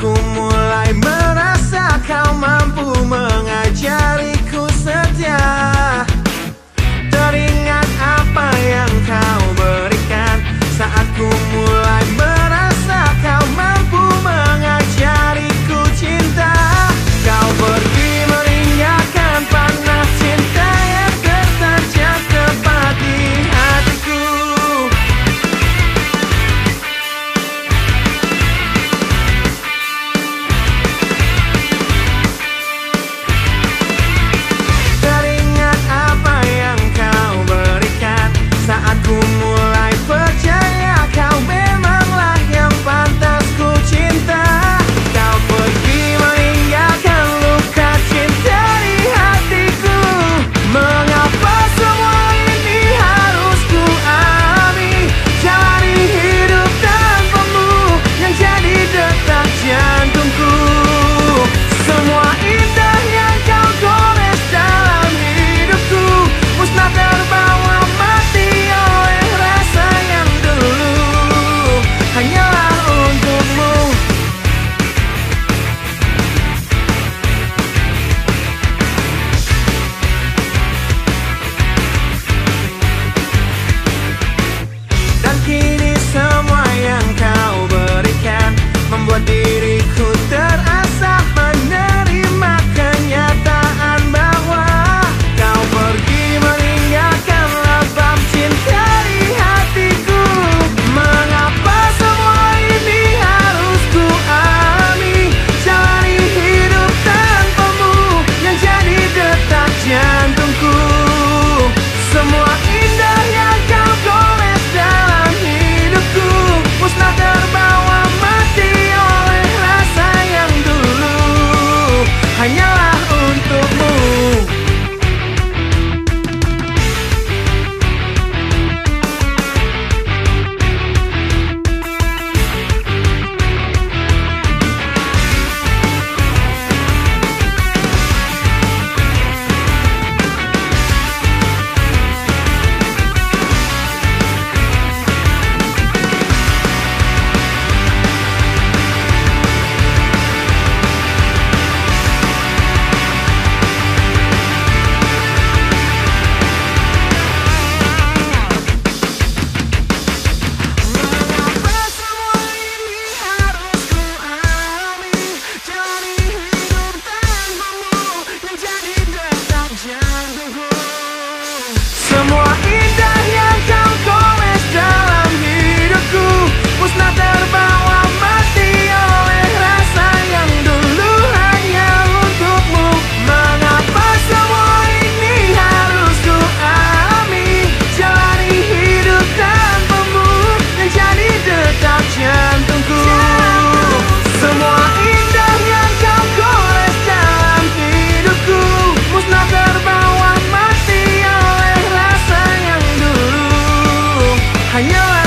con 还要爱